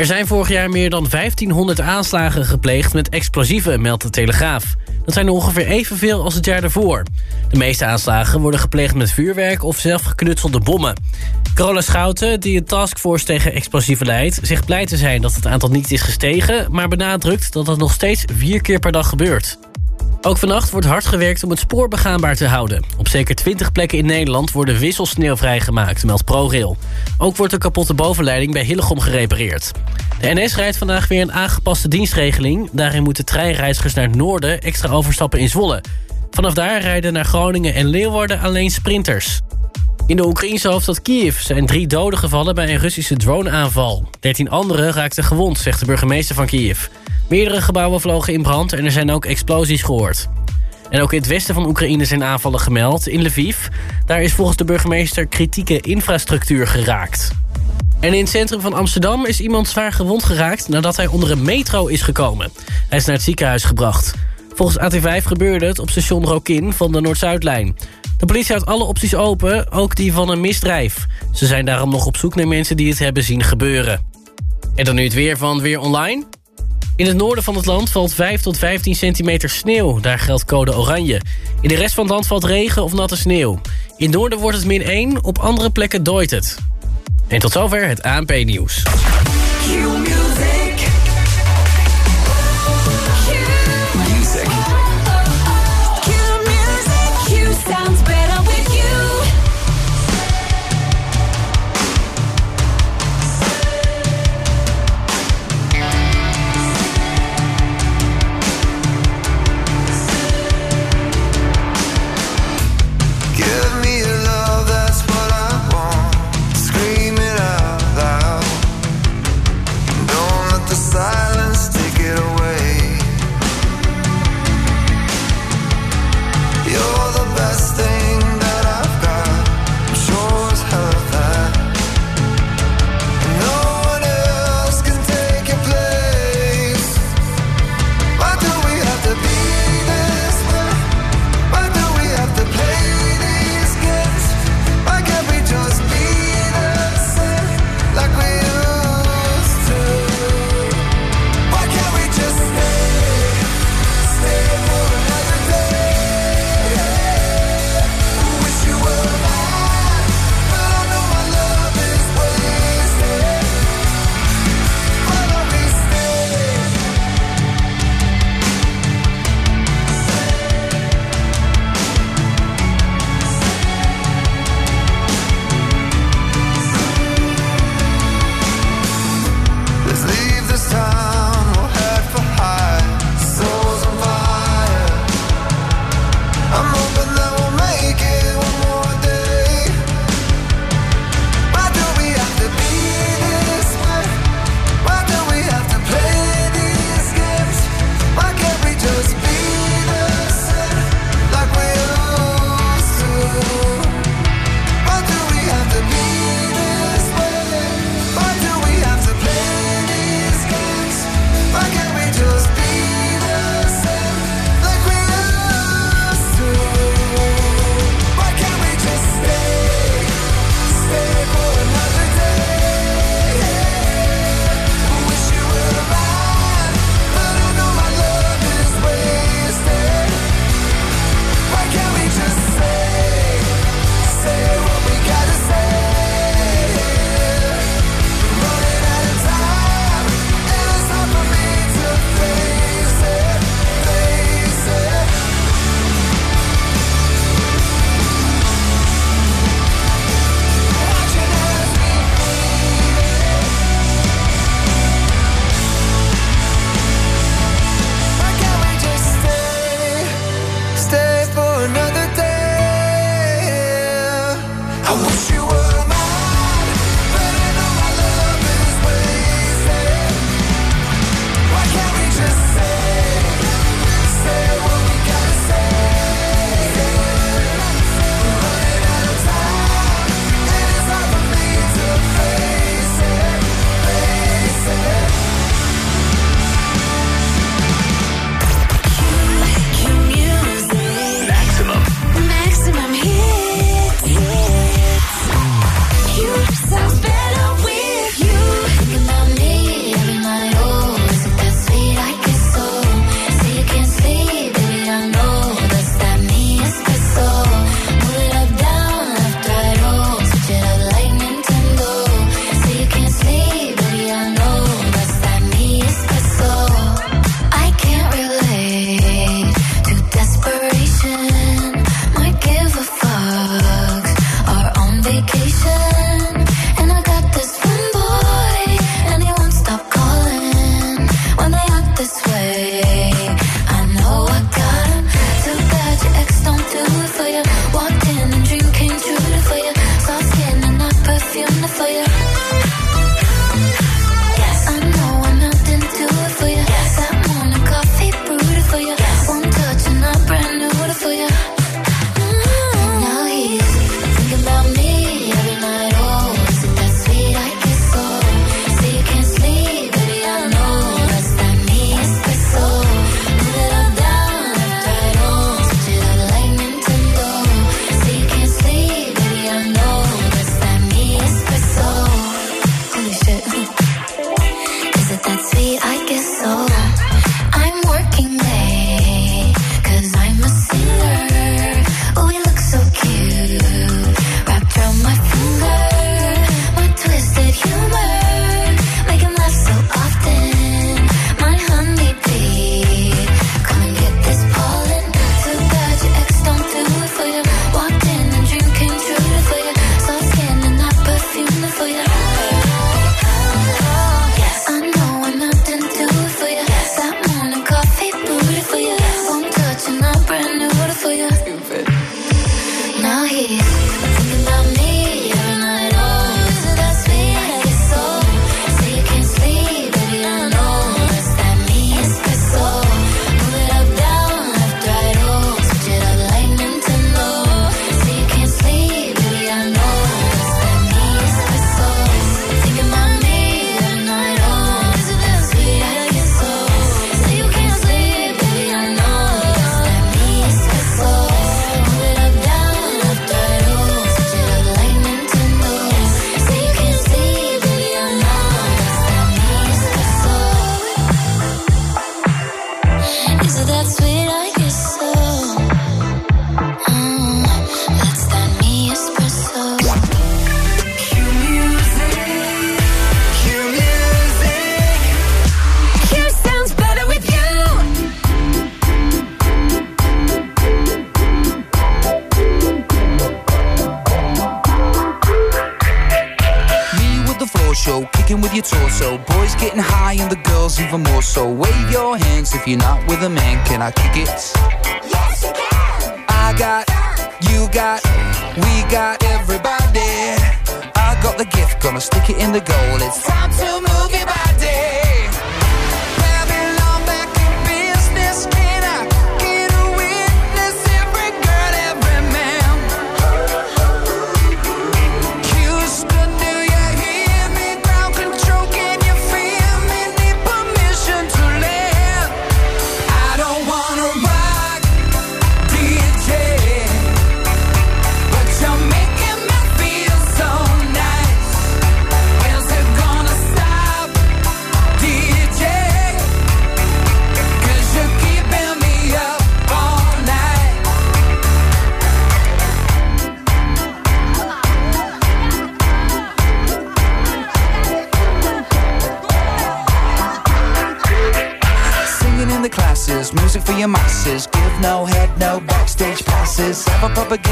Er zijn vorig jaar meer dan 1500 aanslagen gepleegd met explosieven, meldt de Telegraaf. Dat zijn er ongeveer evenveel als het jaar daarvoor. De meeste aanslagen worden gepleegd met vuurwerk of zelfgeknutselde bommen. Carola Schouten, die een taskforce tegen explosieven leidt... zegt blij te zijn dat het aantal niet is gestegen... maar benadrukt dat dat nog steeds vier keer per dag gebeurt. Ook vannacht wordt hard gewerkt om het spoor begaanbaar te houden. Op zeker 20 plekken in Nederland worden wisselsneeuw vrijgemaakt, meldt ProRail. Ook wordt de kapotte bovenleiding bij Hillegom gerepareerd. De NS rijdt vandaag weer een aangepaste dienstregeling. Daarin moeten treinreizigers naar het noorden extra overstappen in Zwolle. Vanaf daar rijden naar Groningen en Leeuwarden alleen sprinters. In de Oekraïnse hoofdstad Kiev zijn drie doden gevallen bij een Russische droneaanval. Dertien anderen raakten gewond, zegt de burgemeester van Kiev. Meerdere gebouwen vlogen in brand en er zijn ook explosies gehoord. En ook in het westen van Oekraïne zijn aanvallen gemeld, in Lviv. Daar is volgens de burgemeester kritieke infrastructuur geraakt. En in het centrum van Amsterdam is iemand zwaar gewond geraakt... nadat hij onder een metro is gekomen. Hij is naar het ziekenhuis gebracht. Volgens AT5 gebeurde het op station Rokin van de Noord-Zuidlijn. De politie houdt alle opties open, ook die van een misdrijf. Ze zijn daarom nog op zoek naar mensen die het hebben zien gebeuren. En dan nu het weer van Weer Online. In het noorden van het land valt 5 tot 15 centimeter sneeuw. Daar geldt code oranje. In de rest van het land valt regen of natte sneeuw. In het noorden wordt het min 1, op andere plekken dooit het. En tot zover het ANP-nieuws.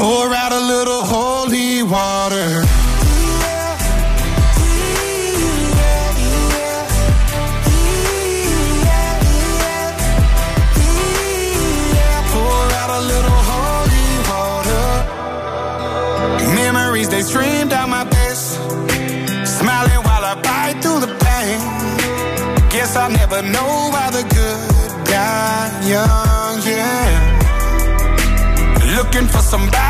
Pour out a little holy water. They stream down my face. Smiling while I bite through the pain. Guess I'll never know why the good die young, yeah. Looking for somebody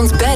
sounds better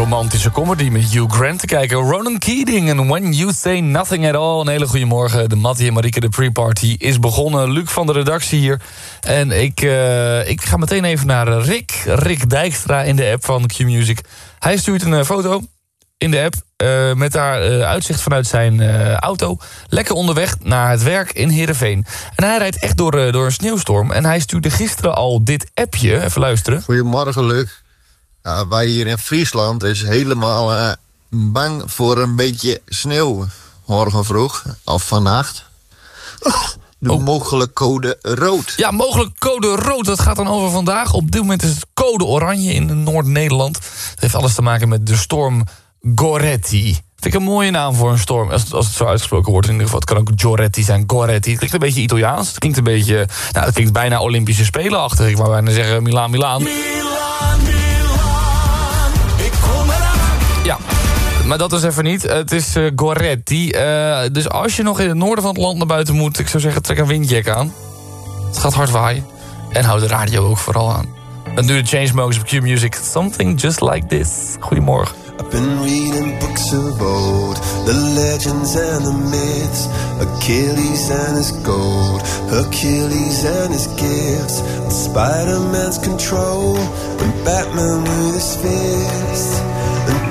romantische comedy met Hugh Grant te kijken. Ronan Keating en When You Say Nothing At All. Een hele goede morgen. De Mattie en Marieke de pre-party is begonnen. Luc van de redactie hier. En ik, eh, ik ga meteen even naar Rick. Rick Dijkstra in de app van Q-Music. Hij stuurt een eh, foto in de app... eh, met daar eh, uitzicht vanuit zijn eh, auto. Lekker onderweg naar het werk in Heerenveen. En hij rijdt echt door, eh, door een sneeuwstorm. En hij stuurde gisteren al dit appje. Even luisteren. Goedemorgen, Luc. Ja, wij hier in Friesland is helemaal eh, bang voor een beetje sneeuw. Morgen vroeg, of vannacht. De Oh. mogelijke code rood. Ja, mogelijk code rood. Dat gaat dan over vandaag. Op dit moment is het code oranje in Noord-Nederland. Het heeft alles te maken met de storm Goretti. Vind ik een mooie naam voor een storm. Als het, als het zo uitgesproken wordt in ieder geval. Het kan ook Goretti zijn, Goretti. Het klinkt een beetje Italiaans. Het klinkt een beetje... Nou, het klinkt bijna Olympische Spelen-achtig. Ik wou bijna zeggen Milaan, Milaan. Ja, maar dat is even niet. Het is eh, Goretti. Eh, dus als je nog in het noorden van het land naar buiten moet... ik zou zeggen, trek een windjack aan. Het gaat hard waaien. En hou de radio ook vooral aan. En nu de Chainsmokers op Q-Music. Something just like this. Goedemorgen. I've been reading books of old, the legends and the myths, Achilles and his gold, Achilles and his gifts, Spider-Man's control, and Batman with his fist.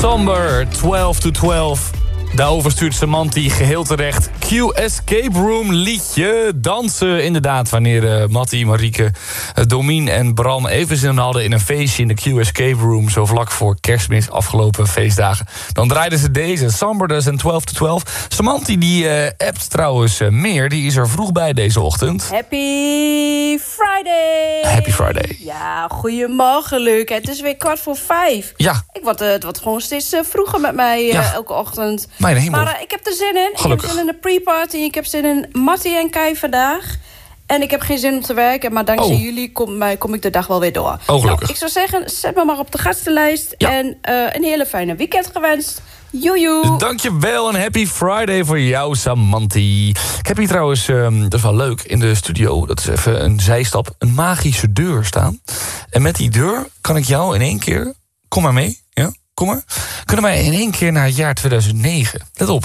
Somber, 12 to 12. Daarover stuurt Samanti geheel terecht. Q Escape Room liedje. Dansen inderdaad wanneer uh, Mattie, Marieke, uh, Domien en Bram even zin hadden... in een feestje in de Q Escape Room... zo vlak voor kerstmis afgelopen feestdagen. Dan draaiden ze deze, Somber dus en 12 to 12. Samanti die uh, appt trouwens meer. Die is er vroeg bij deze ochtend. Happy Friday! Happy Friday. Ja, goedemorgen Luc. Het is weer kwart voor vijf. Ja. Ik word, het wordt gewoon steeds vroeger met mij Ja. elke ochtend. Mijn hemel. Maar ik heb er zin in. Gelukkig. Ik heb zin in de pre-party. Ik heb zin in Mattie en Kai vandaag. En ik heb geen zin om te werken. Maar dankzij Oh. jullie kom, mij, kom ik de dag wel weer door. Oh. Nou, ik zou zeggen, zet me maar op de gastenlijst. En eh, een hele fijne weekend gewenst. Joejoe. Dankjewel en happy Friday voor jou, Samanti. Ik heb hier trouwens, ehm, dat is wel leuk, in de studio... dat is even een zijstap, een magische deur staan. En met die deur kan ik jou in één keer... Kom maar mee, ja, kom maar. Kunnen wij in één keer naar het jaar 2009. Let op.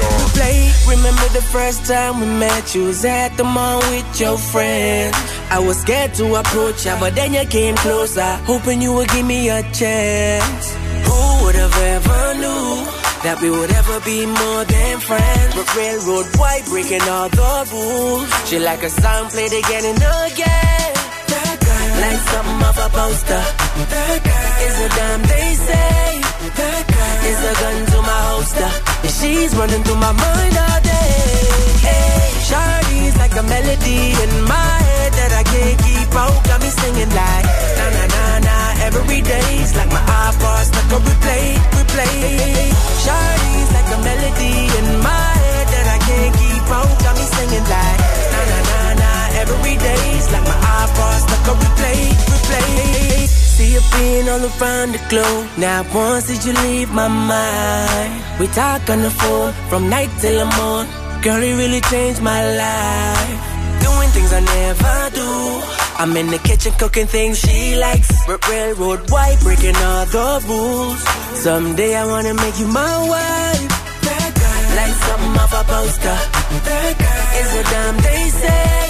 Replay. Remember the first time we met? You was at the mall with your friend. I was scared to approach ya, but then you came closer, hoping you would give me a chance. Who would have ever knew that we would ever be more than friends? But railroad white breaking all the rules. She like a song played again and again. That girl, like something off a poster. That girl is a damn they say. She's running through my mind all day. Hey, Shawty's like a melody in my head that I can't keep out. Got me singing like na na na na every day's like my iPod stuck on replay, replay. Shawty's like a melody in my head that I can't keep out. Got me singing like na na na every day's like my iPod stuck on replay, replay. See you being all around the globe. Now once did you leave my mind? We talk on the phone from night till the morn. Girl, it really changed my life. Doing things I never do. I'm in the kitchen cooking things she likes. Railroad white, breaking all the rules. Someday I wanna make you my wife. Like something off a poster. That girl is a damn they say.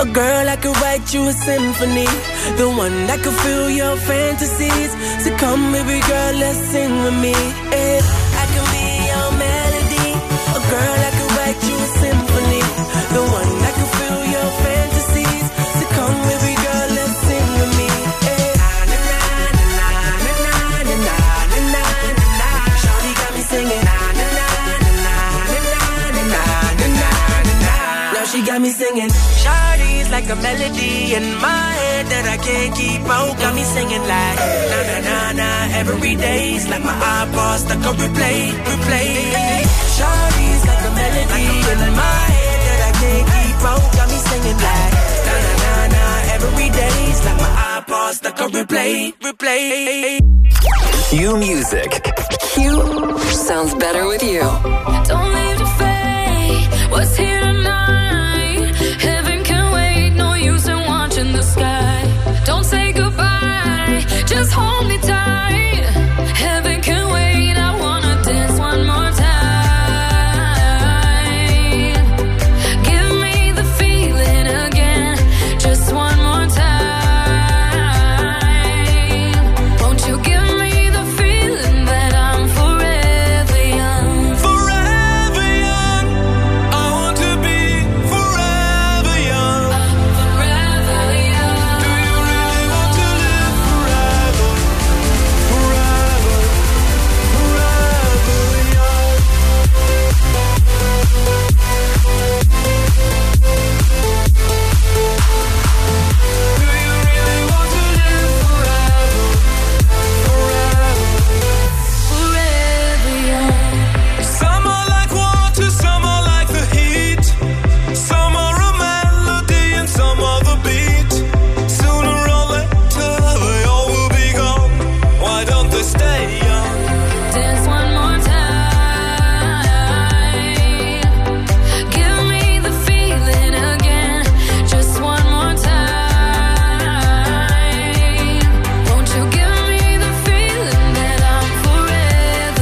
a girl I could write you a symphony, the one that could fill your fantasies. So come, baby girl, let's sing with me. If I can be your melody, a girl I could write you a symphony, the one that could fill your fantasies. So come, baby girl, let's sing with me. Shawty got me singing. Now she got me singing. Shawty like a melody in my head that I can't keep out. Got me singing like na na na na every day's like my iPod stuck on replay, replay. Shawty's like a melody in my head that I can't keep out. Got me singing like na na na na every day's like my iPod stuck on replay, replay. Q Music. Q sounds better with you. Don't leave the fate. What's here just hold me tight.